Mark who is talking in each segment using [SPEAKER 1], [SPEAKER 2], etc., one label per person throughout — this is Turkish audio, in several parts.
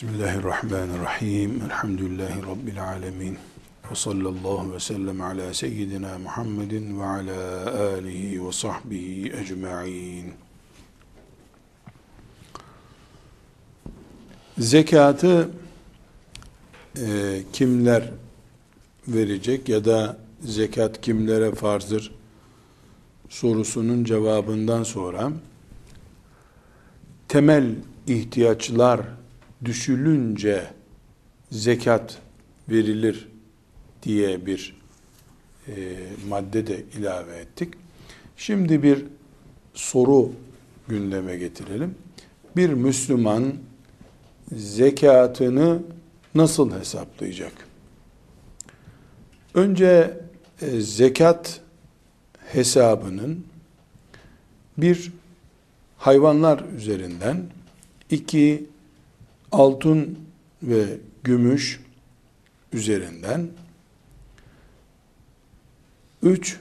[SPEAKER 1] Bismillahirrahmanirrahim. Elhamdülillahi Rabbil alemin. Ve sallallahu ve sellem ala seyyidina Muhammedin ve ala alihi ve sahbihi ecma'in. Zekatı e, kimler verecek ya da zekat kimlere farzdır sorusunun cevabından sonra temel ihtiyaçlar düşülünce zekat verilir diye bir e, madde de ilave ettik. Şimdi bir soru gündeme getirelim. Bir Müslüman zekatını nasıl hesaplayacak? Önce e, zekat hesabının bir hayvanlar üzerinden, iki altın ve gümüş üzerinden, üç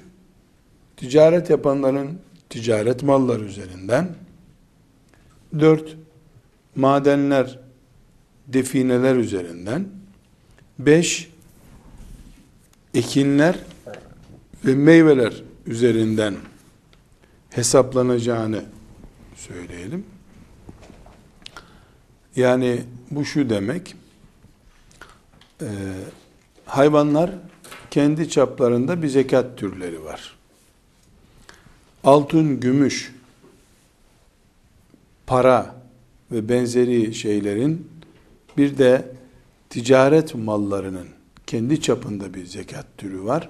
[SPEAKER 1] ticaret yapanların ticaret malları üzerinden, dört madenler, defineler üzerinden, beş ekinler ve meyveler üzerinden hesaplanacağını söyleyelim. Yani bu şu demek, e, hayvanlar kendi çaplarında bir zekat türleri var. Altın, gümüş, para ve benzeri şeylerin bir de ticaret mallarının kendi çapında bir zekat türü var.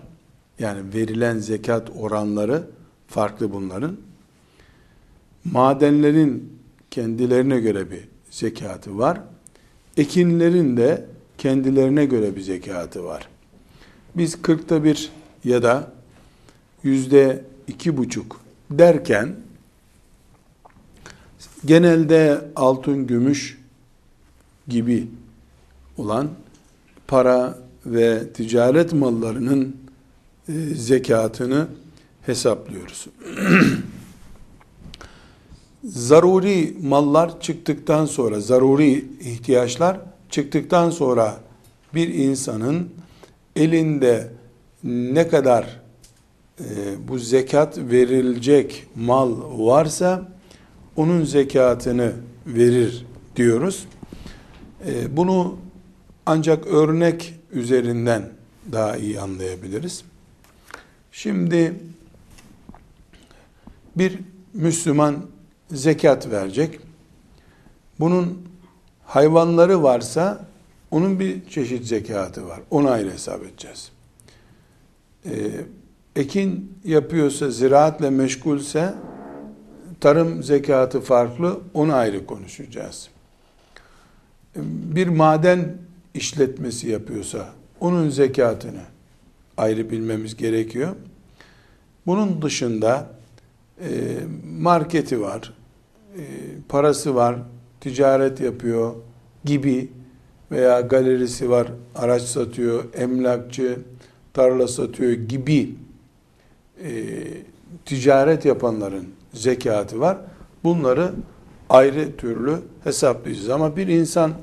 [SPEAKER 1] Yani verilen zekat oranları farklı bunların. Madenlerin kendilerine göre bir zekatı var. Ekinlerin de kendilerine göre bir zekatı var. Biz kırkta bir ya da yüzde iki buçuk derken genelde altın, gümüş gibi olan para ve ticaret mallarının e, zekatını hesaplıyoruz. zaruri mallar çıktıktan sonra, zaruri ihtiyaçlar çıktıktan sonra bir insanın elinde ne kadar e, bu zekat verilecek mal varsa onun zekatını verir diyoruz. E, bunu ancak örnek üzerinden daha iyi anlayabiliriz. Şimdi bir Müslüman zekat verecek. Bunun hayvanları varsa onun bir çeşit zekatı var. Onu ayrı hesap edeceğiz. Ee, ekin yapıyorsa, ziraatle meşgulse tarım zekatı farklı, onu ayrı konuşacağız. Bir maden işletmesi yapıyorsa onun zekatını ayrı bilmemiz gerekiyor. Bunun dışında e, marketi var, parası var, ticaret yapıyor gibi veya galerisi var, araç satıyor, emlakçı, tarla satıyor gibi e, ticaret yapanların zekatı var. Bunları ayrı türlü hesaplayacağız. Ama bir insan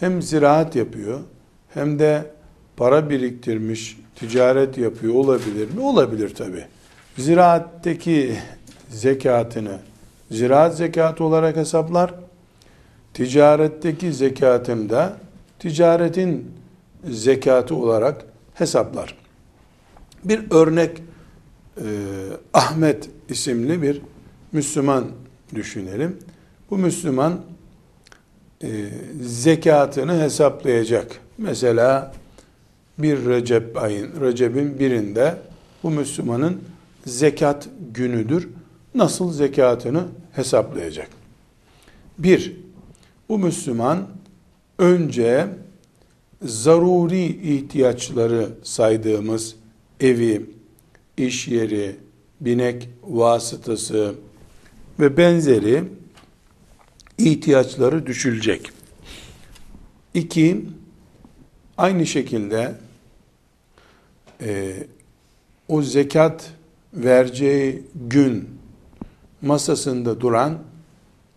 [SPEAKER 1] hem ziraat yapıyor hem de para biriktirmiş, ticaret yapıyor olabilir mi? Olabilir tabi. Ziraatteki zekatını ziraat zekatı olarak hesaplar. Ticaretteki zekatını da ticaretin zekatı olarak hesaplar. Bir örnek e, Ahmet isimli bir Müslüman düşünelim. Bu Müslüman e, zekatını hesaplayacak. Mesela bir Recep ayın, Recep'in birinde bu Müslümanın zekat günüdür. Nasıl zekatını hesaplayacak? Bir, bu Müslüman önce zaruri ihtiyaçları saydığımız evi, iş yeri, binek vasıtası ve benzeri ihtiyaçları düşülecek. İki, aynı şekilde e, o zekat vereceği gün masasında duran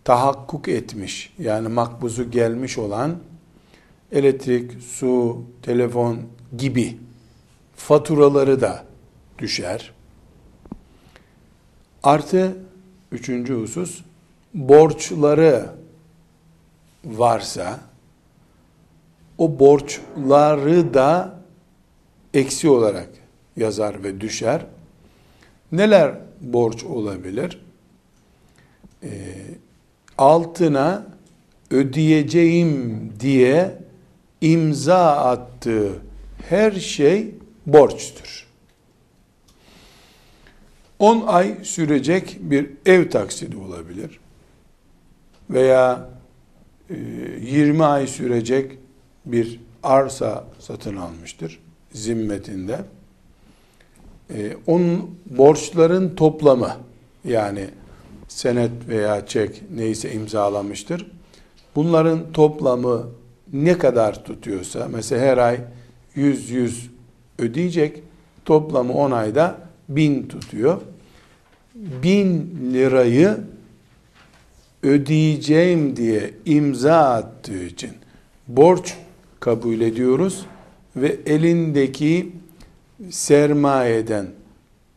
[SPEAKER 1] tahakkuk etmiş yani makbuzu gelmiş olan elektrik, su, telefon gibi faturaları da düşer. Artı üçüncü husus borçları varsa o borçları da eksi olarak yazar ve düşer. Neler borç olabilir? Ee, altına ödeyeceğim diye imza attığı her şey borçtur. 10 ay sürecek bir ev taksidi olabilir. Veya 20 e, ay sürecek bir arsa satın almıştır zimmetinde. E, onun borçların toplamı yani senet veya çek neyse imzalamıştır. Bunların toplamı ne kadar tutuyorsa mesela her ay 100 100 ödeyecek toplamı 10 ayda 1000 tutuyor. 1000 lirayı ödeyeceğim diye imza attığı için borç kabul ediyoruz ve elindeki sermayeden,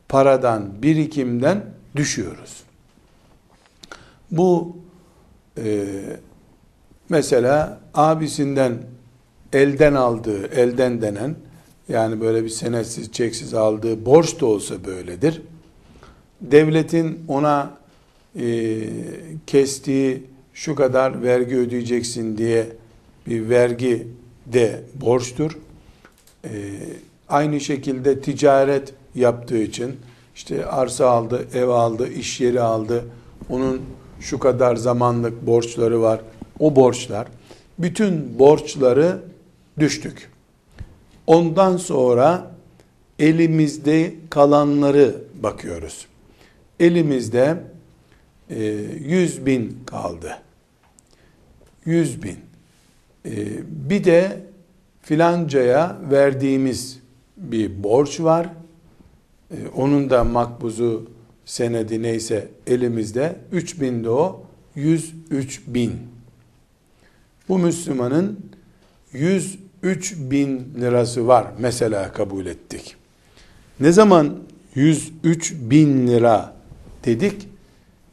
[SPEAKER 1] paradan, birikimden düşüyoruz. Bu e, mesela abisinden elden aldığı, elden denen yani böyle bir senetsiz, çeksiz aldığı borç da olsa böyledir. Devletin ona e, kestiği şu kadar vergi ödeyeceksin diye bir vergi de borçtur. E, aynı şekilde ticaret yaptığı için işte arsa aldı, ev aldı, iş yeri aldı. Onun şu kadar zamanlık borçları var. O borçlar. Bütün borçları düştük. Ondan sonra elimizde kalanları bakıyoruz. Elimizde 100 e, bin kaldı. 100 bin. E, bir de filancaya verdiğimiz bir borç var. E, onun da makbuzu senedi neyse elimizde. 3 bin de o. 103 bin. Bu Müslümanın 103 bin lirası var. Mesela kabul ettik. Ne zaman 103 bin lira dedik?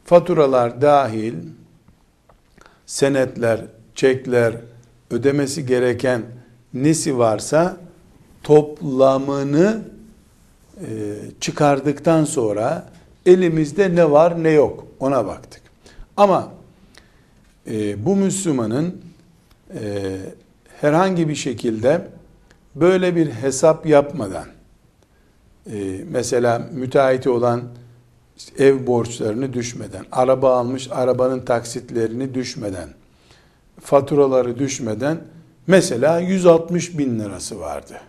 [SPEAKER 1] Faturalar dahil, senetler, çekler, ödemesi gereken nesi varsa toplamını e, çıkardıktan sonra elimizde ne var ne yok ona baktık. Ama e, bu Müslümanın e, herhangi bir şekilde böyle bir hesap yapmadan e, mesela müteahhiti olan işte ev borçlarını düşmeden, araba almış arabanın taksitlerini düşmeden, faturaları düşmeden mesela 160 bin lirası vardı.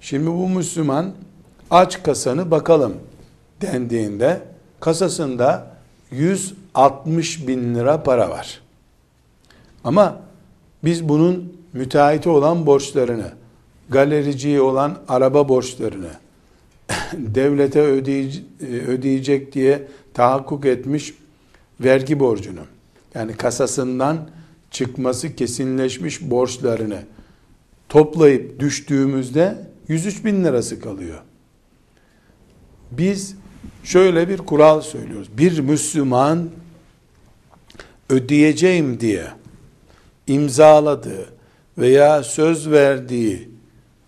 [SPEAKER 1] Şimdi bu Müslüman aç kasanı bakalım dendiğinde kasasında 160 bin lira para var. Ama biz bunun müteahhiti olan borçlarını, galericiye olan araba borçlarını, devlete ödeyecek diye tahakkuk etmiş vergi borcunu, yani kasasından çıkması kesinleşmiş borçlarını toplayıp düştüğümüzde 103 bin lirası kalıyor. Biz şöyle bir kural söylüyoruz. Bir Müslüman ödeyeceğim diye imzaladığı veya söz verdiği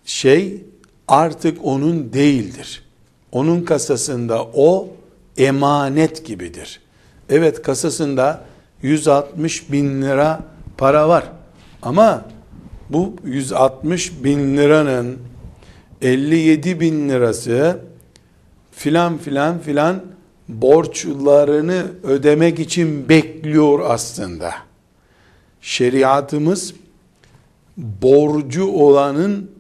[SPEAKER 1] şey artık onun değildir. Onun kasasında o emanet gibidir. Evet kasasında 160 bin lira para var. Ama bu 160 bin liranın 57 bin lirası filan filan filan borçlarını ödemek için bekliyor aslında. Şeriatımız borcu olanın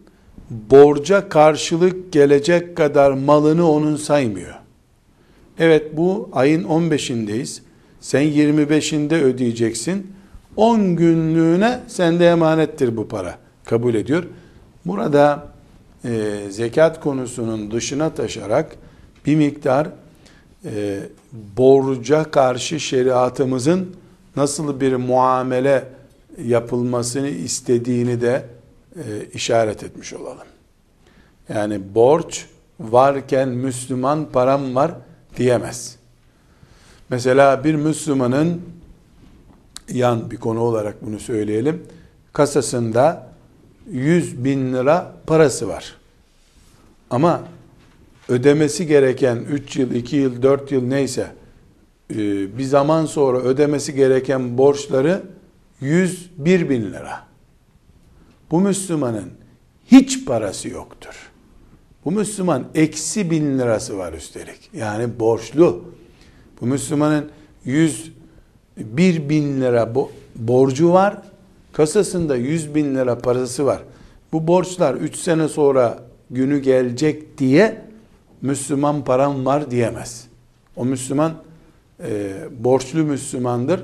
[SPEAKER 1] borca karşılık gelecek kadar malını onun saymıyor. Evet bu ayın 15'indeyiz. Sen 25'inde ödeyeceksin. 10 günlüğüne sende emanettir bu para. Kabul ediyor. Burada e, zekat konusunun dışına taşarak bir miktar e, borca karşı şeriatımızın nasıl bir muamele yapılmasını istediğini de e, işaret etmiş olalım. Yani borç varken Müslüman param var diyemez. Mesela bir Müslümanın yan bir konu olarak bunu söyleyelim. Kasasında 100 bin lira parası var. Ama ödemesi gereken 3 yıl, 2 yıl, 4 yıl neyse e, bir zaman sonra ödemesi gereken borçları 101 bin lira. Bu Müslümanın hiç parası yoktur. Bu Müslüman eksi bin lirası var üstelik. Yani borçlu. Bu Müslümanın 101 bin lira borcu var. Kasasında 100 bin lira parası var. Bu borçlar 3 sene sonra günü gelecek diye Müslüman param var diyemez. O Müslüman e, borçlu Müslümandır.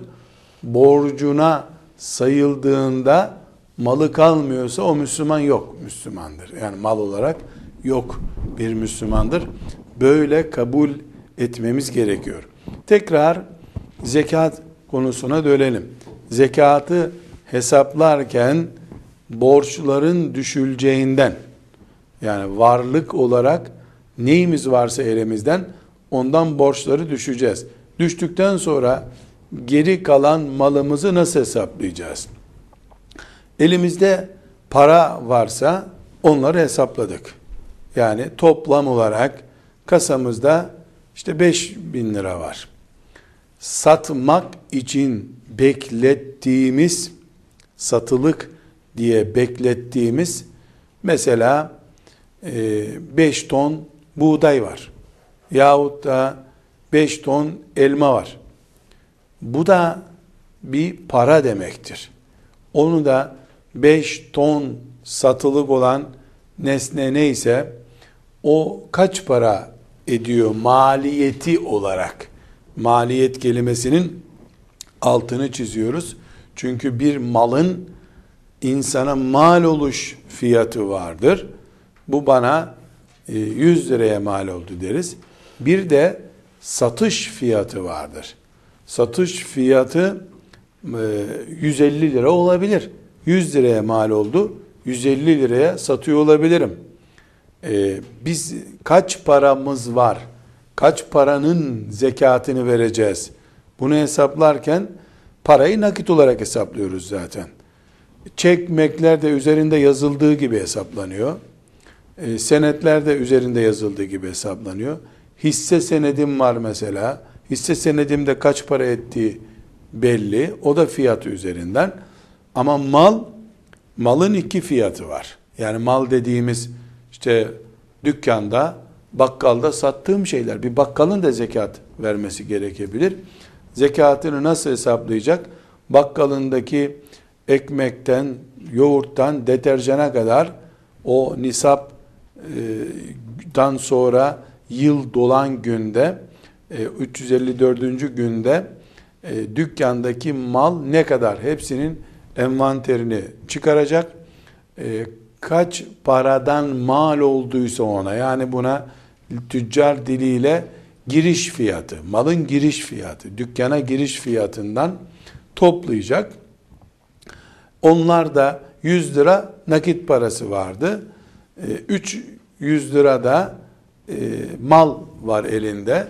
[SPEAKER 1] Borcuna sayıldığında malı kalmıyorsa o Müslüman yok Müslümandır. Yani mal olarak yok bir Müslümandır. Böyle kabul etmemiz gerekiyor. Tekrar zekat konusuna dönelim. Zekatı hesaplarken borçların düşüleceğinden yani varlık olarak neyimiz varsa elimizden ondan borçları düşeceğiz. Düştükten sonra geri kalan malımızı nasıl hesaplayacağız? Elimizde para varsa onları hesapladık. Yani toplam olarak kasamızda işte 5 bin lira var. Satmak için beklettiğimiz satılık diye beklettiğimiz mesela 5 e, ton buğday var. Yahut da 5 ton elma var. Bu da bir para demektir. Onu da 5 ton satılık olan nesne neyse o kaç para ediyor maliyeti olarak maliyet kelimesinin altını çiziyoruz. Çünkü bir malın insana mal oluş fiyatı vardır. Bu bana 100 e, liraya mal oldu deriz. Bir de satış fiyatı vardır. Satış fiyatı 150 e, lira olabilir. 100 liraya mal oldu. 150 liraya satıyor olabilirim. Ee, biz kaç paramız var? Kaç paranın zekatını vereceğiz? Bunu hesaplarken parayı nakit olarak hesaplıyoruz zaten. Çekmekler de üzerinde yazıldığı gibi hesaplanıyor. E, senetler de üzerinde yazıldığı gibi hesaplanıyor. Hisse senedim var mesela. Hisse senedimde kaç para ettiği belli. O da fiyatı üzerinden. Ama mal, malın iki fiyatı var. Yani mal dediğimiz işte dükkanda, bakkalda sattığım şeyler. Bir bakkalın da zekat vermesi gerekebilir. Zekatını nasıl hesaplayacak? Bakkalındaki ekmekten, yoğurttan, deterjana kadar o nisaptan sonra yıl dolan günde 354. E, günde e, dükkandaki mal ne kadar hepsinin envanterini çıkaracak. E, kaç paradan mal olduysa ona yani buna tüccar diliyle giriş fiyatı, malın giriş fiyatı, dükkana giriş fiyatından toplayacak. Onlar da 100 lira nakit parası vardı. 300 lira da mal var elinde.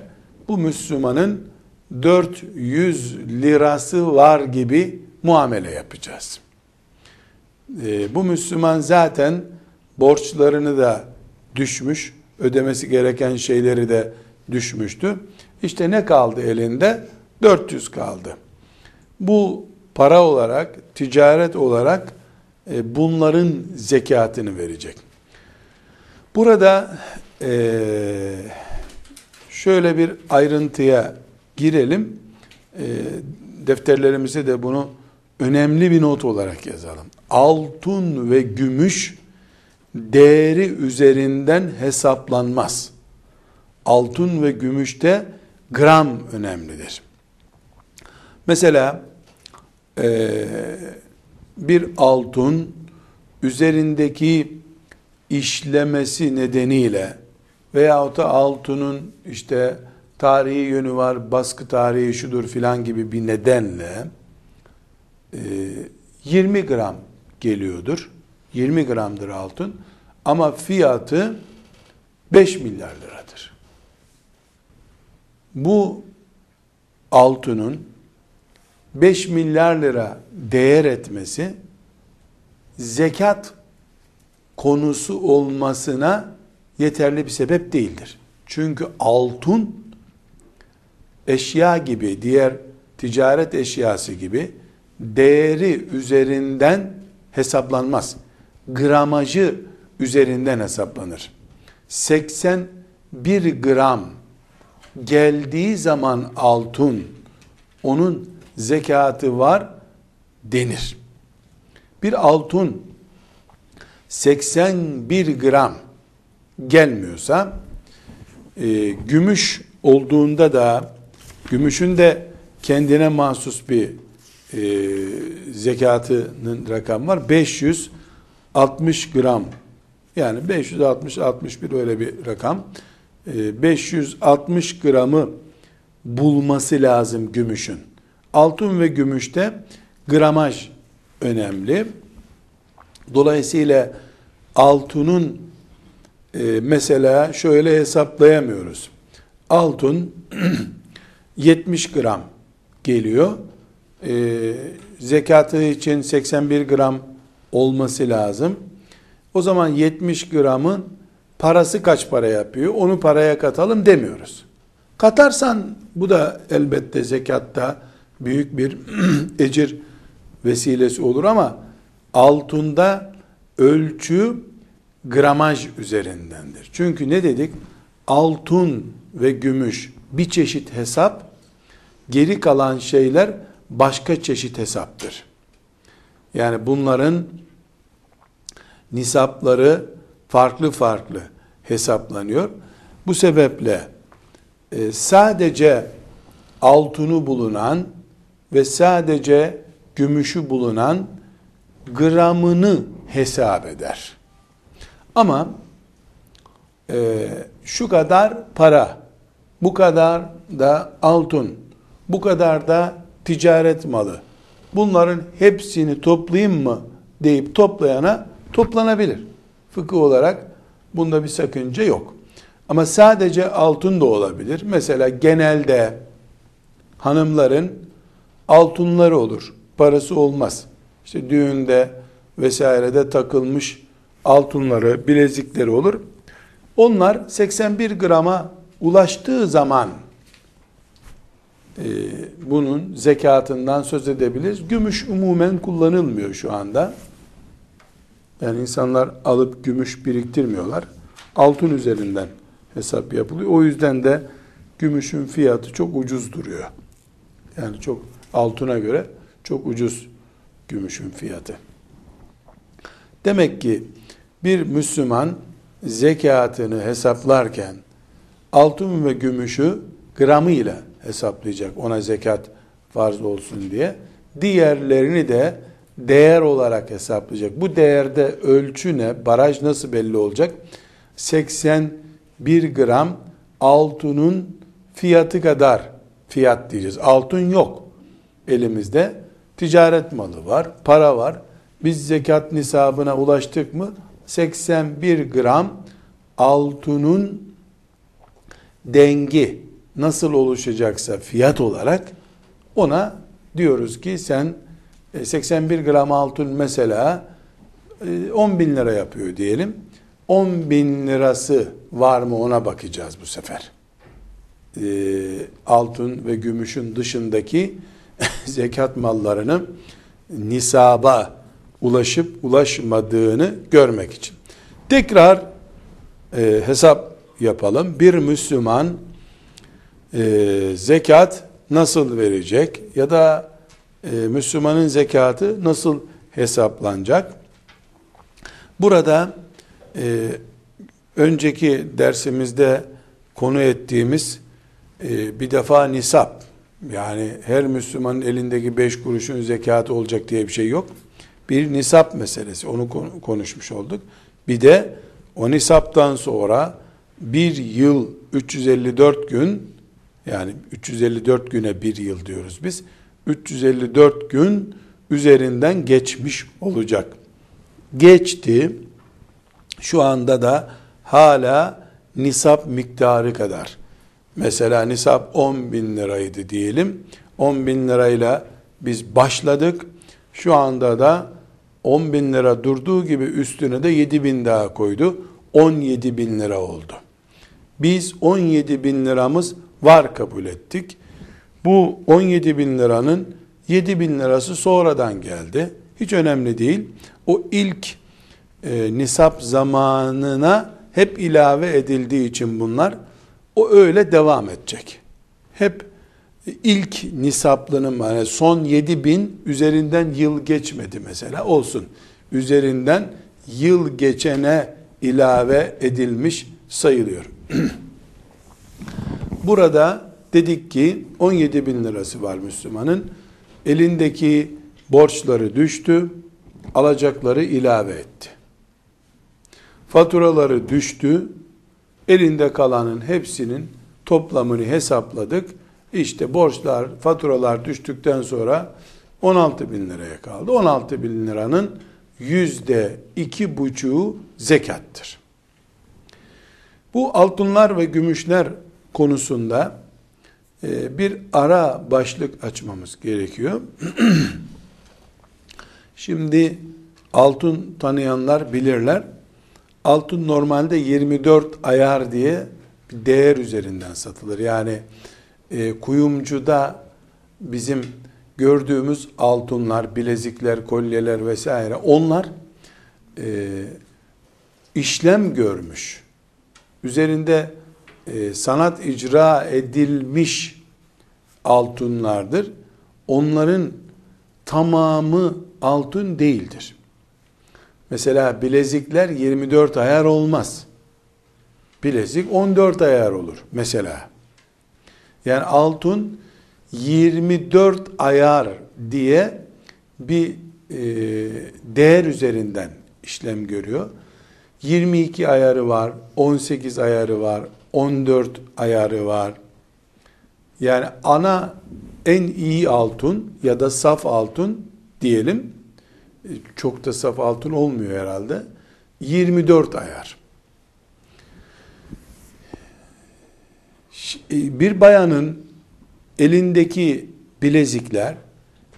[SPEAKER 1] Bu Müslümanın 400 lirası var gibi muamele yapacağız. E, bu Müslüman zaten borçlarını da düşmüş, ödemesi gereken şeyleri de düşmüştü. İşte ne kaldı elinde? 400 kaldı. Bu para olarak, ticaret olarak e, bunların zekatını verecek. Burada e, şöyle bir ayrıntıya girelim. E, defterlerimize de bunu önemli bir not olarak yazalım. Altın ve gümüş değeri üzerinden hesaplanmaz. Altın ve gümüşte gram önemlidir. Mesela e, bir altın üzerindeki işlemesi nedeniyle veyahut da altının işte tarihi yönü var, baskı tarihi şudur filan gibi bir nedenle e, 20 gram geliyordur. 20 gramdır altın ama fiyatı 5 milyar liradır. Bu altının 5 milyar lira değer etmesi zekat konusu olmasına yeterli bir sebep değildir. Çünkü altın eşya gibi, diğer ticaret eşyası gibi değeri üzerinden hesaplanmaz. Gramajı üzerinden hesaplanır. 81 gram geldiği zaman altın onun zekatı var denir. Bir altın 81 gram gelmiyorsa e, gümüş olduğunda da gümüşün de kendine mahsus bir e, zekatının rakam var. 560 gram yani 560 61 öyle bir rakam. E, 560 gramı bulması lazım gümüşün. Altın ve gümüşte gramaj önemli. Dolayısıyla altının e, mesela şöyle hesaplayamıyoruz. Altın 70 gram geliyor. E, zekatı için 81 gram olması lazım. O zaman 70 gramın parası kaç para yapıyor? Onu paraya katalım demiyoruz. Katarsan bu da elbette zekatta büyük bir ecir vesilesi olur ama altında ölçü gramaj üzerindendir. Çünkü ne dedik? Altın ve gümüş bir çeşit hesap, geri kalan şeyler başka çeşit hesaptır. Yani bunların nisapları farklı farklı hesaplanıyor. Bu sebeple e, sadece altını bulunan ve sadece gümüşü bulunan gramını hesap eder. Ama e, şu kadar para, bu kadar da altın, bu kadar da ticaret malı. Bunların hepsini toplayayım mı deyip toplayana toplanabilir. Fıkıh olarak bunda bir sakınca yok. Ama sadece altın da olabilir. Mesela genelde hanımların altınları olur. Parası olmaz. İşte düğünde vesairede takılmış altınları, bilezikleri olur. Onlar 81 grama ulaştığı zaman e, bunun zekatından söz edebiliriz. Gümüş umumen kullanılmıyor şu anda. Yani insanlar alıp gümüş biriktirmiyorlar. Altın üzerinden hesap yapılıyor. O yüzden de gümüşün fiyatı çok ucuz duruyor. Yani çok altına göre çok ucuz gümüşün fiyatı. Demek ki bir Müslüman zekatını hesaplarken altın ve gümüşü gramıyla hesaplayacak ona zekat farz olsun diye. Diğerlerini de değer olarak hesaplayacak. Bu değerde ölçü ne? Baraj nasıl belli olacak? 81 gram altının fiyatı kadar fiyat diyeceğiz. Altın yok elimizde. Ticaret malı var, para var. Biz zekat nisabına ulaştık mı? 81 gram altının dengi nasıl oluşacaksa fiyat olarak ona diyoruz ki sen 81 e, gram altın mesela 10 e, bin lira yapıyor diyelim. 10 bin lirası var mı ona bakacağız bu sefer. E, altın ve gümüşün dışındaki zekat mallarını nisaba ulaşıp ulaşmadığını görmek için. Tekrar e, hesap yapalım. Bir Müslüman e, zekat nasıl verecek ya da e, Müslümanın zekatı nasıl hesaplanacak? Burada e, önceki dersimizde konu ettiğimiz e, bir defa nisap yani her Müslümanın elindeki beş kuruşun zekatı olacak diye bir şey yok. Bir nisap meselesi onu konuşmuş olduk. Bir de o nisaptan sonra bir yıl 354 gün Yani 354 güne bir yıl diyoruz biz. 354 gün üzerinden geçmiş olacak. Geçti. Şu anda da hala nisap miktarı kadar. Mesela nisap 10 bin liraydı diyelim. 10 bin lirayla biz başladık. Şu anda da 10 bin lira durduğu gibi üstüne de 7 bin daha koydu. 17 bin lira oldu. Biz 17 bin liramız var kabul ettik. Bu 17 bin liranın 7 bin lirası sonradan geldi. Hiç önemli değil. O ilk e, nisap zamanına hep ilave edildiği için bunlar o öyle devam edecek. Hep ilk nisaplının yani son 7 bin üzerinden yıl geçmedi mesela olsun. Üzerinden yıl geçene ilave edilmiş sayılıyor. Burada dedik ki 17 bin lirası var Müslümanın. Elindeki borçları düştü, alacakları ilave etti. Faturaları düştü, elinde kalanın hepsinin toplamını hesapladık. İşte borçlar, faturalar düştükten sonra 16 bin liraya kaldı. 16 bin liranın yüzde iki buçuğu zekattır. Bu altınlar ve gümüşler konusunda e, bir ara başlık açmamız gerekiyor. Şimdi altın tanıyanlar bilirler. Altın normalde 24 ayar diye bir değer üzerinden satılır. Yani e, kuyumcuda bizim gördüğümüz altınlar, bilezikler, kolyeler vesaire onlar e, işlem görmüş. Üzerinde e, sanat icra edilmiş altınlardır. Onların tamamı altın değildir. Mesela bilezikler 24 ayar olmaz. Bilezik 14 ayar olur mesela. Yani altın 24 ayar diye bir e, değer üzerinden işlem görüyor. 22 ayarı var, 18 ayarı var, 14 ayarı var. Yani ana en iyi altın ya da saf altın diyelim. Çok da saf altın olmuyor herhalde. 24 ayar. E, bir bayanın elindeki bilezikler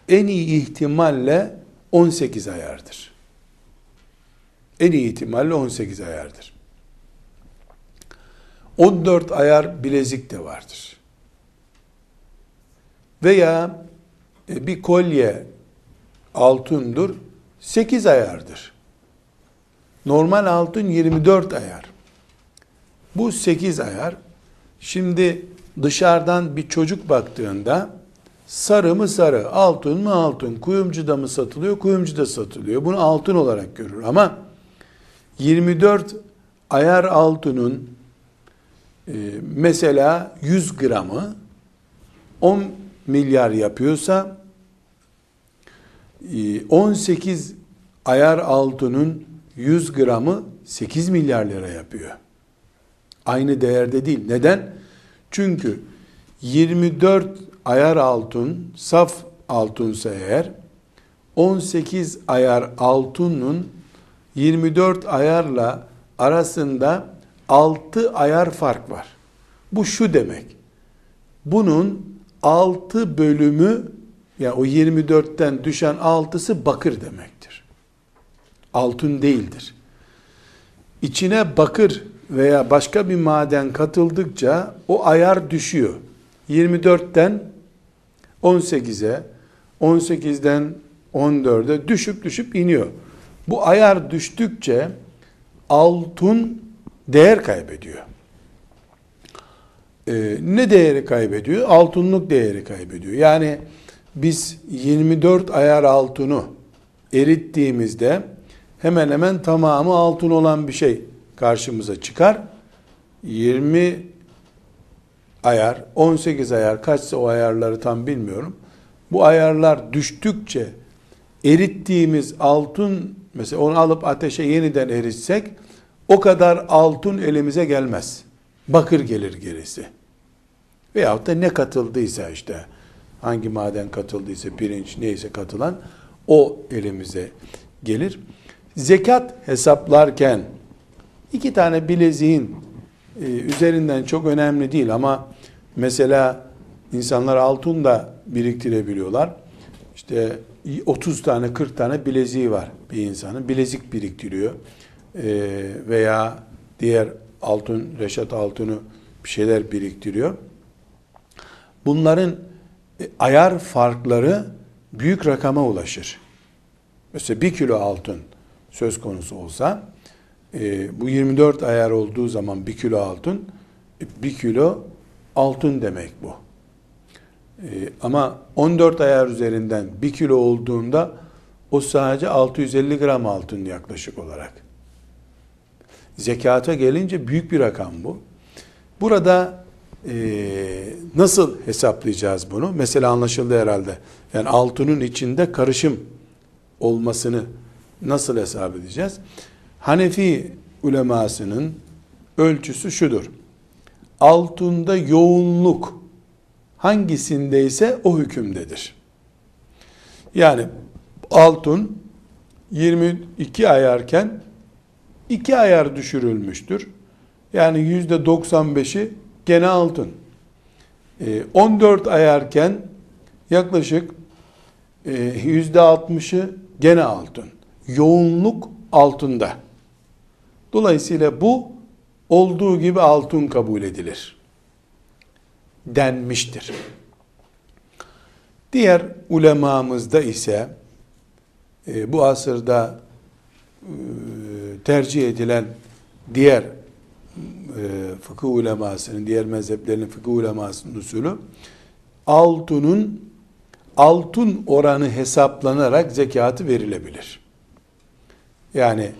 [SPEAKER 1] en iyi ihtimalle 18 ayardır. En iyi ihtimalle 18 ayardır. 14 ayar bilezik de vardır. Veya e, bir kolye altındır, 8 ayardır. Normal altın 24 ayar. Bu 8 ayar. Şimdi dışarıdan bir çocuk baktığında sarı mı sarı, altın mı altın, kuyumcuda mı satılıyor, kuyumcuda satılıyor. Bunu altın olarak görür ama 24 ayar altının e, mesela 100 gramı 10 milyar yapıyorsa 18 e, ayar altının 100 gramı 8 milyar lira yapıyor. Aynı değerde değil. Neden? Çünkü 24 ayar altın saf altınsa eğer 18 ayar altının 24 ayarla arasında 6 ayar fark var. Bu şu demek. Bunun 6 bölümü yani o 24'ten düşen 6'sı bakır demektir. Altın değildir. İçine bakır veya başka bir maden katıldıkça o ayar düşüyor. 24'ten 18'e, 18'den 14'e düşüp düşüp iniyor. Bu ayar düştükçe altın değer kaybediyor. Ee, ne değeri kaybediyor? Altınlık değeri kaybediyor. Yani biz 24 ayar altını erittiğimizde hemen hemen tamamı altın olan bir şey karşımıza çıkar. 20 ayar, 18 ayar kaçsa o ayarları tam bilmiyorum. Bu ayarlar düştükçe erittiğimiz altın mesela onu alıp ateşe yeniden eritsek o kadar altın elimize gelmez. Bakır gelir gerisi. Veyahut da ne katıldıysa işte hangi maden katıldıysa pirinç neyse katılan o elimize gelir. Zekat hesaplarken iki tane bileziğin e, üzerinden çok önemli değil ama mesela insanlar altın da biriktirebiliyorlar. İşte 30 tane 40 tane bileziği var bir insanın. Bilezik biriktiriyor. E, veya diğer altın, reşat altını bir şeyler biriktiriyor. Bunların ayar farkları büyük rakama ulaşır. Mesela bir kilo altın söz konusu olsa e, bu 24 ayar olduğu zaman bir kilo altın e, bir kilo altın demek bu. E, ama 14 ayar üzerinden bir kilo olduğunda o sadece 650 gram altın yaklaşık olarak. Zekata gelince büyük bir rakam bu. Burada e, nasıl hesaplayacağız bunu? Mesela anlaşıldı herhalde. Yani altının içinde karışım olmasını nasıl hesap edeceğiz? Hanefi ulemasının ölçüsü şudur. Altında yoğunluk hangisindeyse o hükümdedir. Yani altın 22 ayarken 2 ayar düşürülmüştür. Yani yüzde 95'i gene altın. 14 ee, ayarken yaklaşık e, yüzde 60'ı gene altın. Yoğunluk altında. Dolayısıyla bu olduğu gibi altın kabul edilir. Denmiştir. Diğer ulemamızda ise e, bu asırda e, tercih edilen diğer e, fıkıh ulemasının, diğer mezheplerin fıkıh ulemasının usulü altının altın oranı hesaplanarak zekatı verilebilir. Yani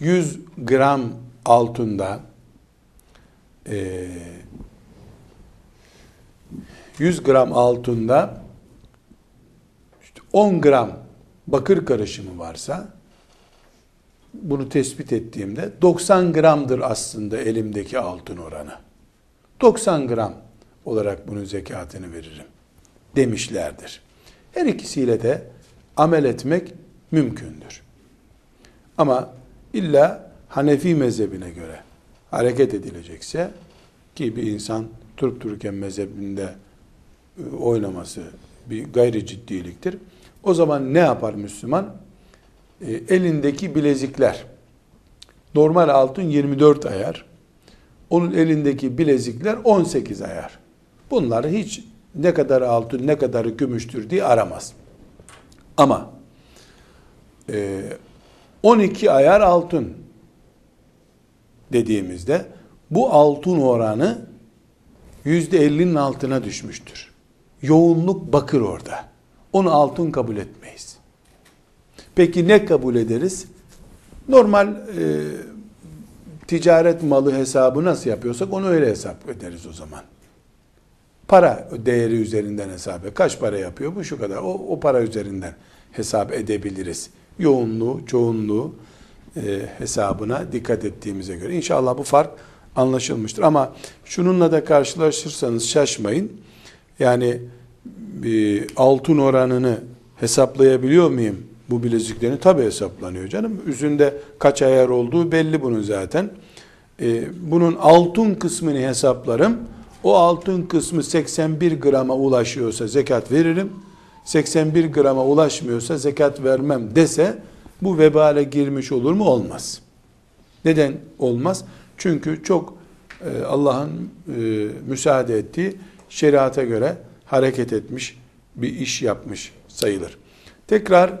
[SPEAKER 1] 100 gram altında e, 100 gram altında işte 10 gram bakır karışımı varsa bunu tespit ettiğimde 90 gramdır aslında elimdeki altın oranı. 90 gram olarak bunun zekatını veririm demişlerdir. Her ikisiyle de amel etmek mümkündür. Ama illa Hanefi mezhebine göre hareket edilecekse ki bir insan durup dururken mezhebinde e, oynaması bir gayri ciddiliktir. O zaman ne yapar Müslüman? E, elindeki bilezikler normal altın 24 ayar. Onun elindeki bilezikler 18 ayar. Bunları hiç ne kadar altın ne kadar gümüştür diye aramaz. Ama e, 12 ayar altın dediğimizde bu altın oranı yüzde 50'nin altına düşmüştür. Yoğunluk bakır orada. Onu altın kabul etmeyiz. Peki ne kabul ederiz? Normal e, ticaret malı hesabı nasıl yapıyorsak onu öyle hesap ederiz o zaman. Para değeri üzerinden hesap Kaç para yapıyor? Bu şu kadar. O, o para üzerinden hesap edebiliriz. Yoğunluğu, çoğunluğu e, hesabına dikkat ettiğimize göre. İnşallah bu fark anlaşılmıştır. Ama şununla da karşılaşırsanız şaşmayın. Yani e, altın oranını hesaplayabiliyor muyum bu bileziklerin? Tabi hesaplanıyor canım. Üzünde kaç ayar olduğu belli bunun zaten. E, bunun altın kısmını hesaplarım. O altın kısmı 81 grama ulaşıyorsa zekat veririm. 81 grama ulaşmıyorsa zekat vermem dese bu vebale girmiş olur mu? Olmaz. Neden olmaz? Çünkü çok e, Allah'ın e, müsaade ettiği şeriata göre hareket etmiş bir iş yapmış sayılır. Tekrar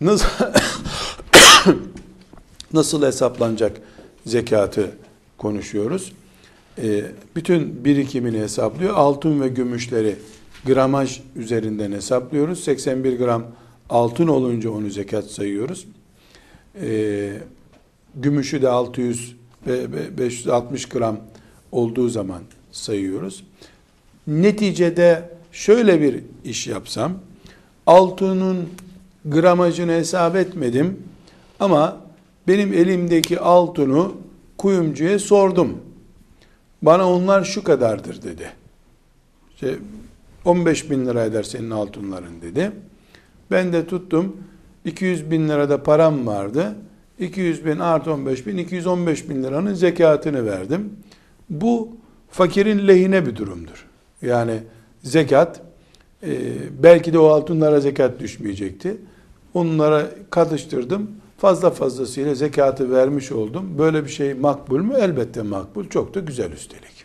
[SPEAKER 1] nasıl nasıl hesaplanacak zekatı konuşuyoruz. E, bütün birikimini hesaplıyor. Altın ve gümüşleri gramaj üzerinden hesaplıyoruz. 81 gram altın olunca onu zekat sayıyoruz. E, gümüşü de 600 ve 560 gram olduğu zaman sayıyoruz. Neticede şöyle bir iş yapsam, altının gramajını hesap etmedim ama benim elimdeki altını kuyumcuya sordum. Bana onlar şu kadardır dedi. işte 15 bin lira eder senin altınların dedi. Ben de tuttum 200 bin lirada param vardı. 200 bin artı 15 bin 215 bin liranın zekatını verdim. Bu fakirin lehine bir durumdur. Yani zekat e, belki de o altınlara zekat düşmeyecekti. Onlara katıştırdım. Fazla fazlasıyla zekatı vermiş oldum. Böyle bir şey makbul mü? Elbette makbul. Çok da güzel üstelik.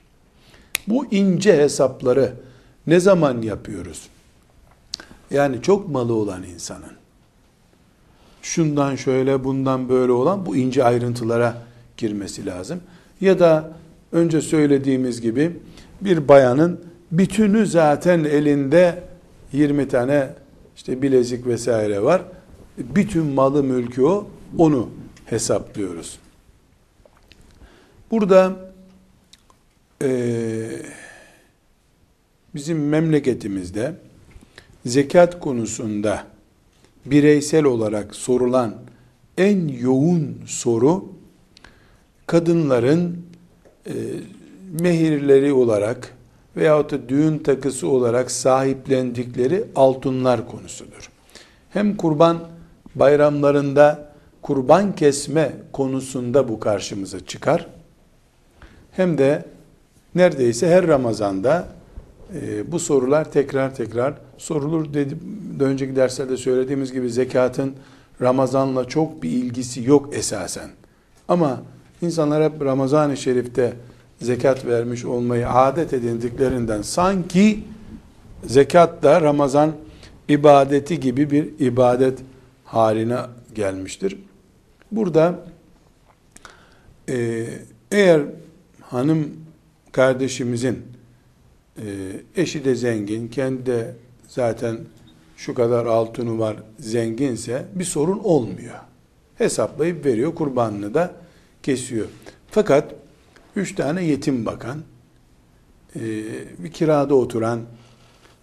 [SPEAKER 1] Bu ince hesapları ne zaman yapıyoruz? Yani çok malı olan insanın şundan şöyle bundan böyle olan bu ince ayrıntılara girmesi lazım. Ya da önce söylediğimiz gibi bir bayanın bütünü zaten elinde 20 tane işte bilezik vesaire var. Bütün malı mülkü o. Onu hesaplıyoruz. Burada e, bizim memleketimizde zekat konusunda bireysel olarak sorulan en yoğun soru kadınların e, mehirleri olarak veyahut da düğün takısı olarak sahiplendikleri altınlar konusudur. Hem kurban bayramlarında kurban kesme konusunda bu karşımıza çıkar. Hem de neredeyse her Ramazan'da e, bu sorular tekrar tekrar sorulur. Dedi, önceki derslerde söylediğimiz gibi zekatın Ramazan'la çok bir ilgisi yok esasen. Ama insanlar hep Ramazan-ı Şerif'te zekat vermiş olmayı adet edindiklerinden sanki zekat da Ramazan ibadeti gibi bir ibadet haline gelmiştir. Burada e, eğer hanım kardeşimizin e, eşi de zengin, kendi de zaten şu kadar altını var zenginse bir sorun olmuyor. Hesaplayıp veriyor, kurbanını da kesiyor. Fakat üç tane yetim bakan, e, bir kirada oturan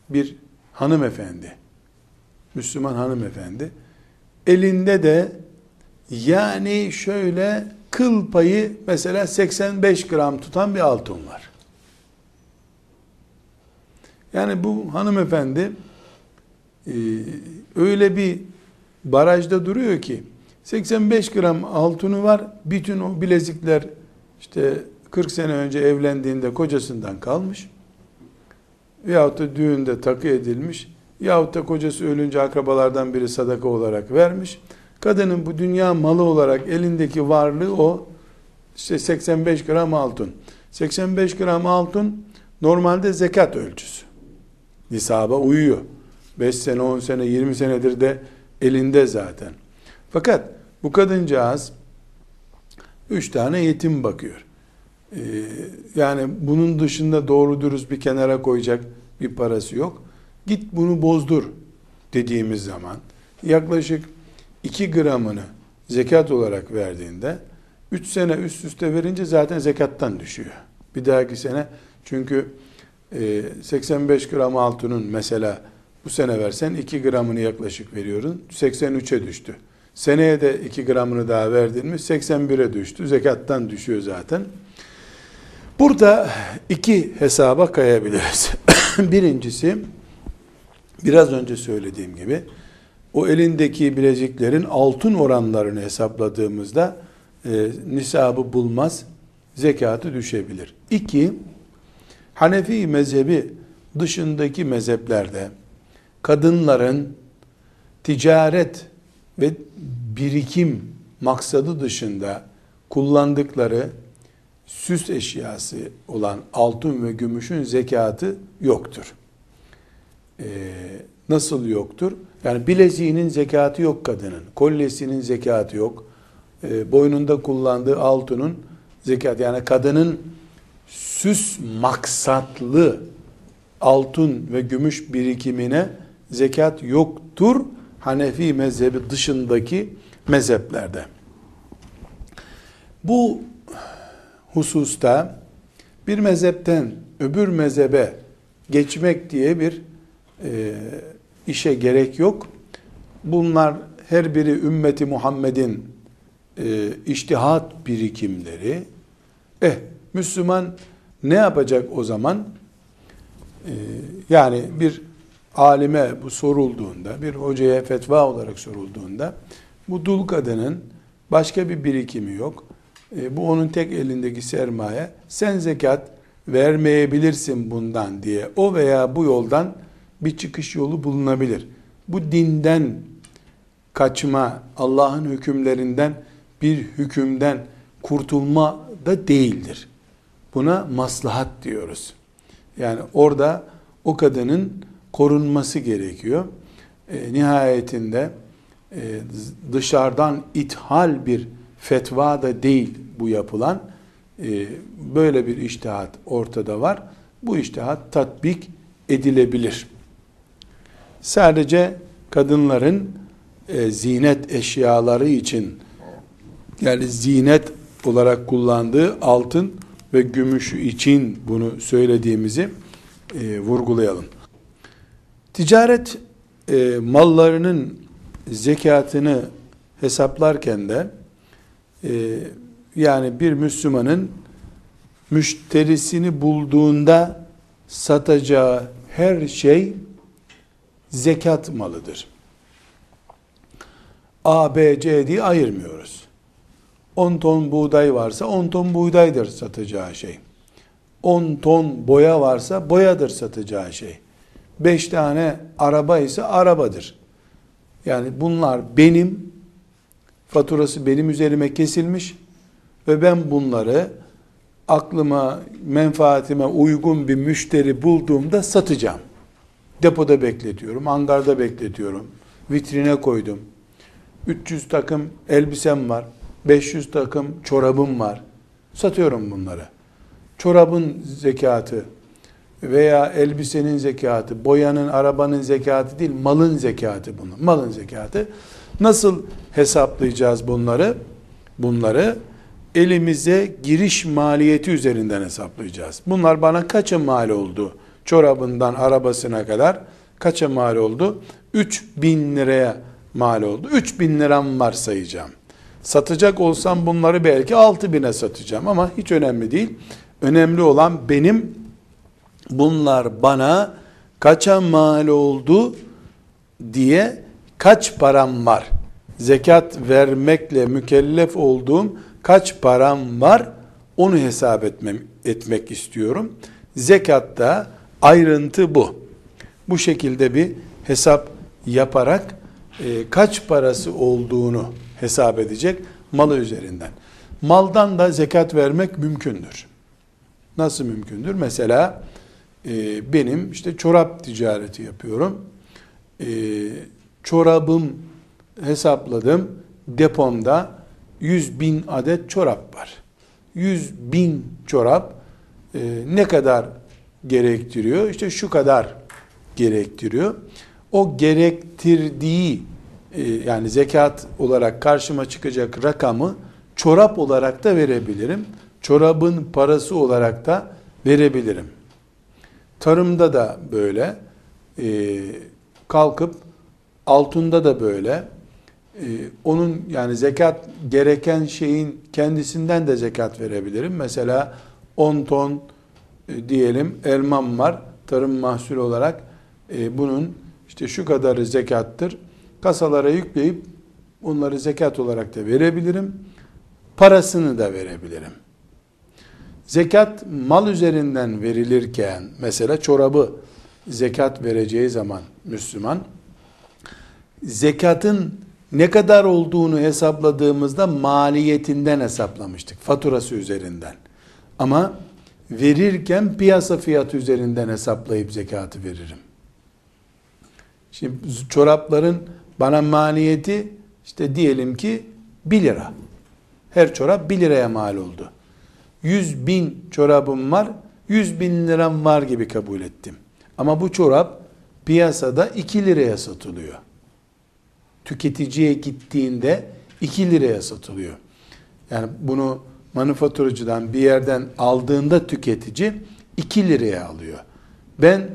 [SPEAKER 1] bir hanımefendi, Müslüman hanımefendi, elinde de yani şöyle kıl payı mesela 85 gram tutan bir altın var. Yani bu hanımefendi e, öyle bir barajda duruyor ki 85 gram altını var. Bütün o bilezikler işte 40 sene önce evlendiğinde kocasından kalmış. Yahut da düğünde takı edilmiş. Yahut da kocası ölünce akrabalardan biri sadaka olarak vermiş. Kadının bu dünya malı olarak elindeki varlığı o işte 85 gram altın. 85 gram altın normalde zekat ölçüsü. Nisaba uyuyor. 5 sene, 10 sene, 20 senedir de elinde zaten. Fakat bu kadıncağız 3 tane yetim bakıyor. Ee, yani bunun dışında doğru dürüst bir kenara koyacak bir parası yok. Git bunu bozdur dediğimiz zaman yaklaşık 2 gramını zekat olarak verdiğinde 3 sene üst üste verince zaten zekattan düşüyor. Bir dahaki sene çünkü 85 e, gram altının mesela bu sene versen 2 gramını yaklaşık veriyorsun. 83'e düştü. Seneye de 2 gramını daha verdin mi 81'e düştü. Zekattan düşüyor zaten. Burada iki hesaba kayabiliriz. Birincisi biraz önce söylediğim gibi o elindeki bileziklerin altın oranlarını hesapladığımızda e, nisabı bulmaz, zekatı düşebilir. İki, Hanefi mezhebi dışındaki mezheplerde kadınların ticaret ve birikim maksadı dışında kullandıkları süs eşyası olan altın ve gümüşün zekatı yoktur. Ee, nasıl yoktur? Yani bileziğinin zekatı yok kadının, kolyesinin zekatı yok, ee, boynunda kullandığı altının zekat yani kadının süs maksatlı altın ve gümüş birikimine zekat yoktur Hanefi mezhebi dışındaki mezheplerde. Bu hususta bir mezhepten öbür mezhebe geçmek diye bir e, işe gerek yok. Bunlar her biri ümmeti Muhammed'in e, iştihat birikimleri. Eh Müslüman ne yapacak o zaman? Ee, yani bir alime bu sorulduğunda, bir hocaya fetva olarak sorulduğunda bu dul kadının başka bir birikimi yok. Ee, bu onun tek elindeki sermaye. Sen zekat vermeyebilirsin bundan diye o veya bu yoldan bir çıkış yolu bulunabilir. Bu dinden kaçma, Allah'ın hükümlerinden bir hükümden kurtulma da değildir. Buna maslahat diyoruz. Yani orada o kadının korunması gerekiyor. E, nihayetinde e, dışarıdan ithal bir fetva da değil bu yapılan. E, böyle bir iştihat ortada var. Bu iştihat tatbik edilebilir. Sadece kadınların e, zinet eşyaları için yani zinet olarak kullandığı altın ve gümüşü için bunu söylediğimizi e, vurgulayalım. Ticaret e, mallarının zekatını hesaplarken de e, yani bir Müslümanın müşterisini bulduğunda satacağı her şey zekat malıdır. A, B, C diye ayırmıyoruz. 10 ton buğday varsa 10 ton buğdaydır satacağı şey. 10 ton boya varsa boyadır satacağı şey. 5 tane araba ise arabadır. Yani bunlar benim, faturası benim üzerime kesilmiş ve ben bunları aklıma, menfaatime uygun bir müşteri bulduğumda satacağım. Depoda bekletiyorum, hangarda bekletiyorum, vitrine koydum. 300 takım elbisem var, 500 takım çorabım var. Satıyorum bunları. Çorabın zekatı veya elbisenin zekatı, boyanın, arabanın zekatı değil, malın zekatı bunu. Malın zekatı. Nasıl hesaplayacağız bunları? Bunları elimize giriş maliyeti üzerinden hesaplayacağız. Bunlar bana kaça mal oldu? Çorabından arabasına kadar kaça mal oldu? 3 bin liraya mal oldu. 3 bin liram var sayacağım. Satacak olsam bunları belki 6 bine satacağım ama hiç önemli değil. Önemli olan benim bunlar bana kaça mal oldu diye kaç param var? Zekat vermekle mükellef olduğum kaç param var? Onu hesap etmem, etmek istiyorum. Zekatta ayrıntı bu. Bu şekilde bir hesap yaparak e, kaç parası olduğunu hesap edecek malı üzerinden. Maldan da zekat vermek mümkündür. Nasıl mümkündür? Mesela e, benim işte çorap ticareti yapıyorum. E, çorabım hesapladım. Depomda 100 bin adet çorap var. 100 bin çorap e, ne kadar gerektiriyor? İşte şu kadar gerektiriyor. O gerektirdiği e, yani zekat olarak karşıma çıkacak rakamı çorap olarak da verebilirim. Çorabın parası olarak da verebilirim. Tarımda da böyle. E, kalkıp altında da böyle. E, onun yani zekat gereken şeyin kendisinden de zekat verebilirim. Mesela 10 ton e, diyelim elmam var tarım mahsulü olarak. E, bunun işte şu kadarı zekattır kasalara yükleyip onları zekat olarak da verebilirim. Parasını da verebilirim. Zekat mal üzerinden verilirken mesela çorabı zekat vereceği zaman Müslüman zekatın ne kadar olduğunu hesapladığımızda maliyetinden hesaplamıştık. Faturası üzerinden. Ama verirken piyasa fiyatı üzerinden hesaplayıp zekatı veririm. Şimdi çorapların bana maliyeti işte diyelim ki 1 lira. Her çorap 1 liraya mal oldu. 100 bin çorabım var, 100 bin liram var gibi kabul ettim. Ama bu çorap piyasada 2 liraya satılıyor. Tüketiciye gittiğinde 2 liraya satılıyor. Yani bunu manifaturacıdan bir yerden aldığında tüketici 2 liraya alıyor. Ben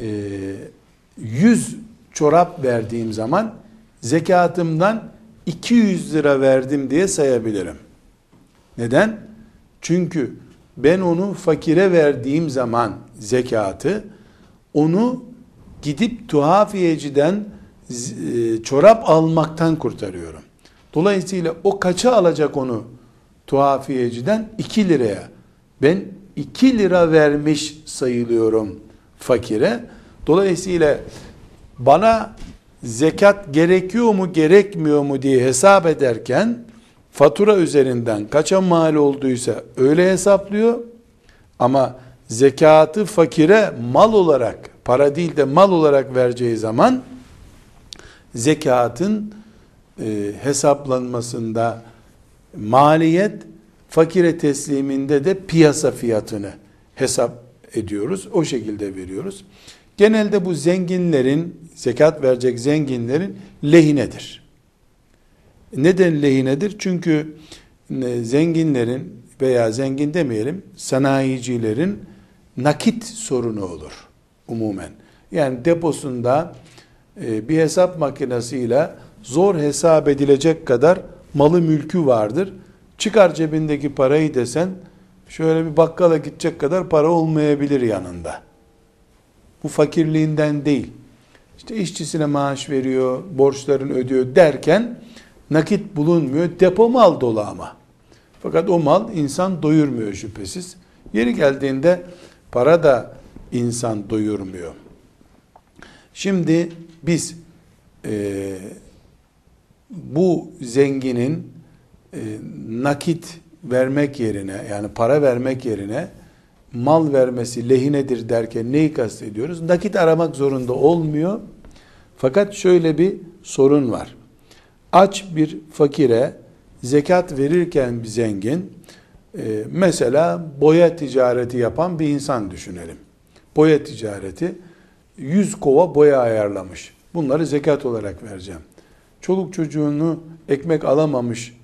[SPEAKER 1] e, 100 çorap verdiğim zaman zekatımdan 200 lira verdim diye sayabilirim. Neden? Çünkü ben onu fakire verdiğim zaman zekatı onu gidip tuhafiyeciden e, çorap almaktan kurtarıyorum. Dolayısıyla o kaça alacak onu tuhafiyeciden? 2 liraya. Ben 2 lira vermiş sayılıyorum fakire. Dolayısıyla bana zekat gerekiyor mu gerekmiyor mu diye hesap ederken fatura üzerinden kaça mal olduysa öyle hesaplıyor. Ama zekatı fakire mal olarak, para değil de mal olarak vereceği zaman zekatın e, hesaplanmasında maliyet fakire tesliminde de piyasa fiyatını hesap ediyoruz. O şekilde veriyoruz. Genelde bu zenginlerin, zekat verecek zenginlerin lehinedir. Neden lehinedir? Çünkü e, zenginlerin veya zengin demeyelim, sanayicilerin nakit sorunu olur umumen. Yani deposunda e, bir hesap makinesiyle zor hesap edilecek kadar malı mülkü vardır. Çıkar cebindeki parayı desen şöyle bir bakkala gidecek kadar para olmayabilir yanında. Bu fakirliğinden değil. İşte işçisine maaş veriyor, borçlarını ödüyor derken nakit bulunmuyor. Depo mal dolu ama. Fakat o mal insan doyurmuyor şüphesiz. Yeri geldiğinde para da insan doyurmuyor. Şimdi biz e, bu zenginin e, nakit vermek yerine yani para vermek yerine mal vermesi lehinedir derken neyi kastediyoruz? Nakit aramak zorunda olmuyor. Fakat şöyle bir sorun var. Aç bir fakire zekat verirken bir zengin e, mesela boya ticareti yapan bir insan düşünelim. Boya ticareti 100 kova boya ayarlamış. Bunları zekat olarak vereceğim. Çoluk çocuğunu ekmek alamamış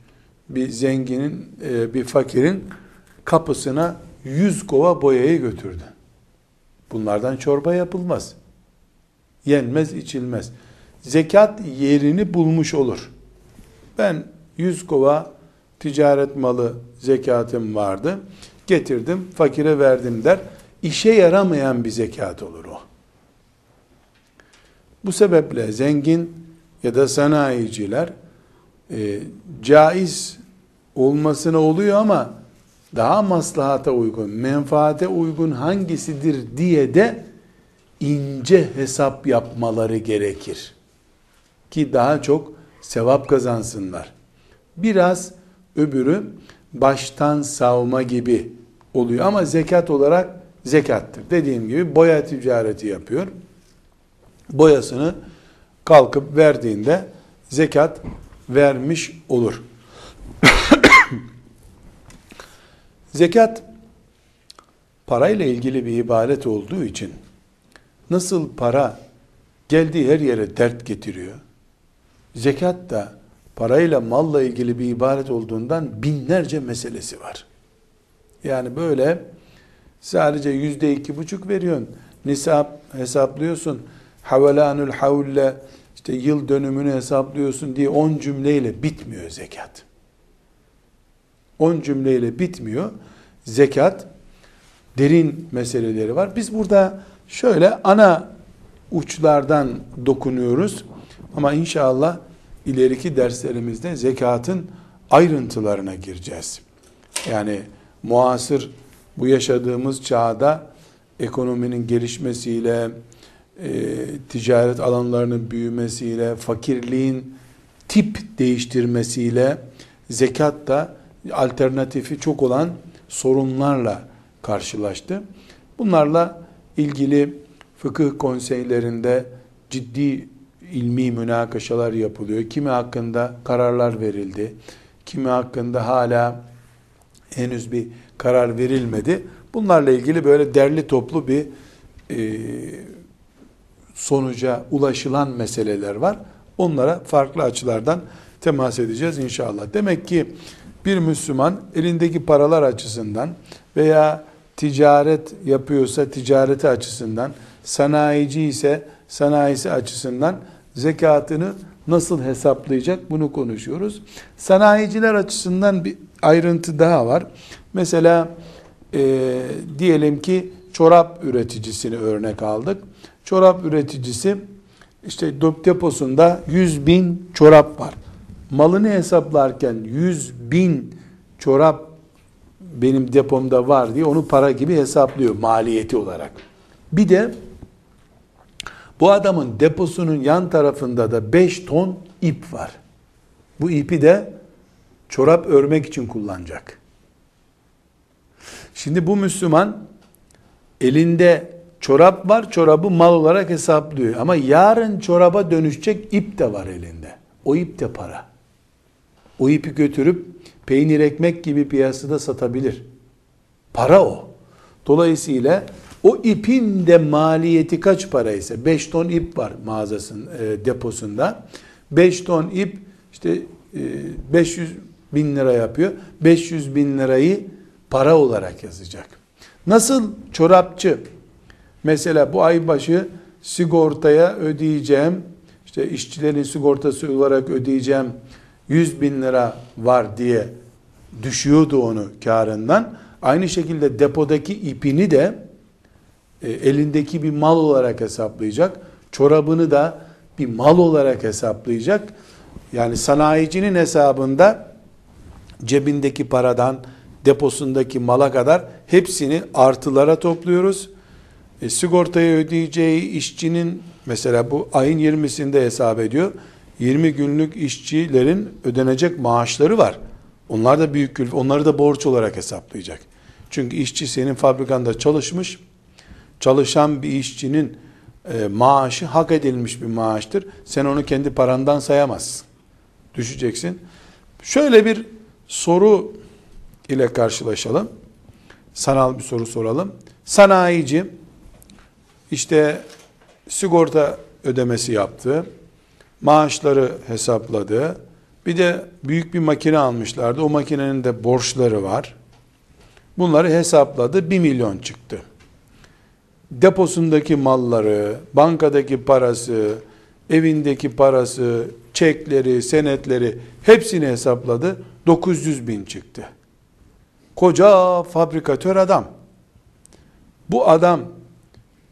[SPEAKER 1] bir zenginin, e, bir fakirin kapısına 100 kova boyayı götürdü. Bunlardan çorba yapılmaz. Yenmez, içilmez. Zekat yerini bulmuş olur. Ben 100 kova ticaret malı zekatım vardı. Getirdim, fakire verdim der. İşe yaramayan bir zekat olur o. Bu sebeple zengin ya da sanayiciler e, caiz olmasına oluyor ama daha maslahata uygun, menfaate uygun hangisidir diye de ince hesap yapmaları gerekir. Ki daha çok sevap kazansınlar. Biraz öbürü baştan savma gibi oluyor ama zekat olarak zekattır. Dediğim gibi boya ticareti yapıyor. Boyasını kalkıp verdiğinde zekat vermiş olur. zekat parayla ilgili bir ibadet olduğu için nasıl para geldiği her yere dert getiriyor. Zekat da parayla malla ilgili bir ibaret olduğundan binlerce meselesi var. Yani böyle sadece yüzde iki buçuk veriyorsun. Nisap hesaplıyorsun. Havalanül havle işte yıl dönümünü hesaplıyorsun diye on cümleyle bitmiyor zekat. On cümleyle bitmiyor. Zekat derin meseleleri var. Biz burada şöyle ana uçlardan dokunuyoruz. Ama inşallah ileriki derslerimizde zekatın ayrıntılarına gireceğiz. Yani muasır bu yaşadığımız çağda ekonominin gelişmesiyle, e, ticaret alanlarının büyümesiyle, fakirliğin tip değiştirmesiyle zekat da alternatifi çok olan sorunlarla karşılaştı. Bunlarla ilgili fıkıh konseylerinde ciddi ilmi münakaşalar yapılıyor. Kimi hakkında kararlar verildi. Kimi hakkında hala henüz bir karar verilmedi. Bunlarla ilgili böyle derli toplu bir e, sonuca ulaşılan meseleler var. Onlara farklı açılardan temas edeceğiz inşallah. Demek ki bir Müslüman elindeki paralar açısından veya ticaret yapıyorsa ticareti açısından, sanayici ise sanayisi açısından zekatını nasıl hesaplayacak bunu konuşuyoruz. Sanayiciler açısından bir ayrıntı daha var. Mesela e, diyelim ki çorap üreticisini örnek aldık. Çorap üreticisi işte deposunda 100 bin çorap var. Malını hesaplarken 100 bin çorap benim depomda var diye onu para gibi hesaplıyor maliyeti olarak. Bir de bu adamın deposunun yan tarafında da 5 ton ip var. Bu ipi de çorap örmek için kullanacak. Şimdi bu Müslüman elinde çorap var, çorabı mal olarak hesaplıyor. Ama yarın çoraba dönüşecek ip de var elinde. O ip de para. O ipi götürüp peynir ekmek gibi piyasada satabilir. Para o. Dolayısıyla o ipin de maliyeti kaç para ise 5 ton ip var mağazasının e, deposunda. 5 ton ip işte e, 500 bin lira yapıyor. 500 bin lirayı para olarak yazacak. Nasıl çorapçı mesela bu ay başı sigortaya ödeyeceğim işte işçilerin sigortası olarak ödeyeceğim 100 bin lira var diye düşüyordu onu karından. Aynı şekilde depodaki ipini de e, elindeki bir mal olarak hesaplayacak. Çorabını da bir mal olarak hesaplayacak. Yani sanayicinin hesabında cebindeki paradan deposundaki mala kadar hepsini artılara topluyoruz. E, sigortaya ödeyeceği işçinin mesela bu ayın 20'sinde hesap ediyor. 20 günlük işçilerin ödenecek maaşları var. Onlar da büyük külf, onları da borç olarak hesaplayacak. Çünkü işçi senin fabrikanda çalışmış, çalışan bir işçinin e, maaşı hak edilmiş bir maaştır. Sen onu kendi parandan sayamazsın. Düşeceksin. Şöyle bir soru ile karşılaşalım. Sanal bir soru soralım. Sanayici işte sigorta ödemesi yaptı. Maaşları hesapladı. Bir de büyük bir makine almışlardı. O makinenin de borçları var. Bunları hesapladı. 1 milyon çıktı. Deposundaki malları, bankadaki parası, evindeki parası, çekleri, senetleri hepsini hesapladı. 900 bin çıktı. Koca fabrikatör adam. Bu adam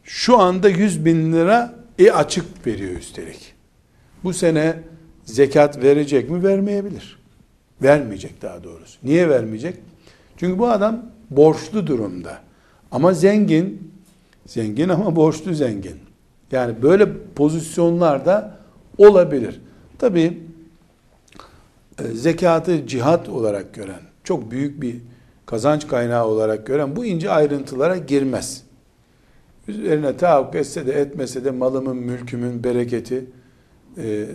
[SPEAKER 1] şu anda 100 bin lira e açık veriyor üstelik. Bu sene zekat verecek mi? Vermeyebilir. Vermeyecek daha doğrusu. Niye vermeyecek? Çünkü bu adam borçlu durumda. Ama zengin, zengin ama borçlu zengin. Yani böyle pozisyonlarda olabilir. Tabi e, zekatı cihat olarak gören, çok büyük bir kazanç kaynağı olarak gören bu ince ayrıntılara girmez. Üzerine tahakkuk etse de etmese de malımın, mülkümün bereketi, e,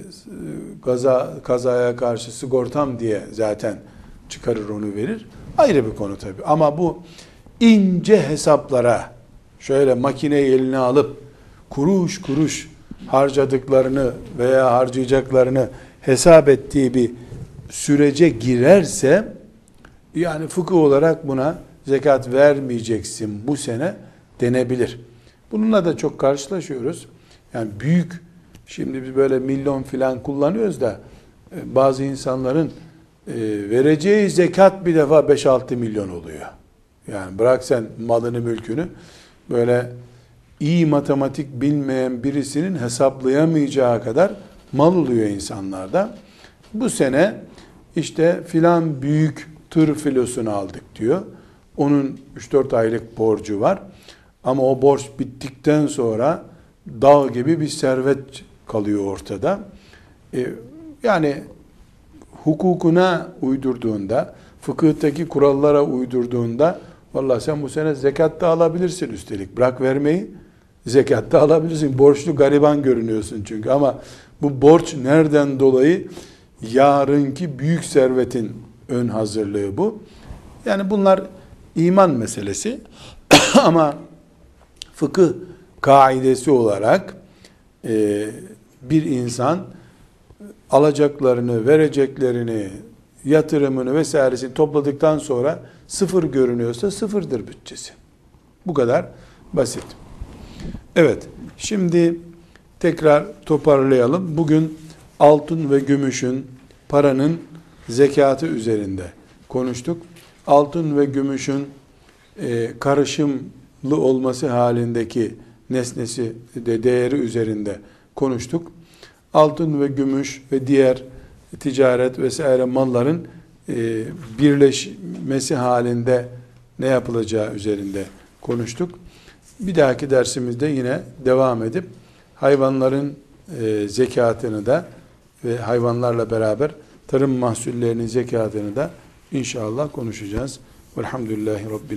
[SPEAKER 1] kaza, kazaya karşı sigortam diye zaten çıkarır onu verir. Ayrı bir konu tabi. Ama bu ince hesaplara şöyle makineyi eline alıp kuruş kuruş harcadıklarını veya harcayacaklarını hesap ettiği bir sürece girerse yani fıkıh olarak buna zekat vermeyeceksin bu sene denebilir. Bununla da çok karşılaşıyoruz. Yani büyük şimdi biz böyle milyon filan kullanıyoruz da e, bazı insanların e, vereceği zekat bir defa 5-6 milyon oluyor. Yani bırak sen malını mülkünü böyle iyi matematik bilmeyen birisinin hesaplayamayacağı kadar mal oluyor insanlarda. Bu sene işte filan büyük tır filosunu aldık diyor. Onun 3-4 aylık borcu var. Ama o borç bittikten sonra dağ gibi bir servet kalıyor ortada. Ee, yani hukukuna uydurduğunda, fıkıhtaki kurallara uydurduğunda, vallahi sen bu sene zekat da alabilirsin üstelik. Bırak vermeyi, zekat da alabilirsin. Borçlu gariban görünüyorsun çünkü. Ama bu borç nereden dolayı? Yarınki büyük servetin ön hazırlığı bu. Yani bunlar iman meselesi. Ama fıkıh kaidesi olarak e, bir insan alacaklarını, vereceklerini, yatırımını vesairesini topladıktan sonra sıfır görünüyorsa sıfırdır bütçesi. Bu kadar basit. Evet, şimdi tekrar toparlayalım. Bugün altın ve gümüşün, paranın zekatı üzerinde konuştuk. Altın ve gümüşün e, karışım olması halindeki nesnesi de değeri üzerinde konuştuk. Altın ve gümüş ve diğer ticaret vesaire malların e, birleşmesi halinde ne yapılacağı üzerinde konuştuk. Bir dahaki dersimizde yine devam edip hayvanların e, zekatını da ve hayvanlarla beraber tarım mahsullerinin zekatını da inşallah konuşacağız. Velhamdülillahi Rabbil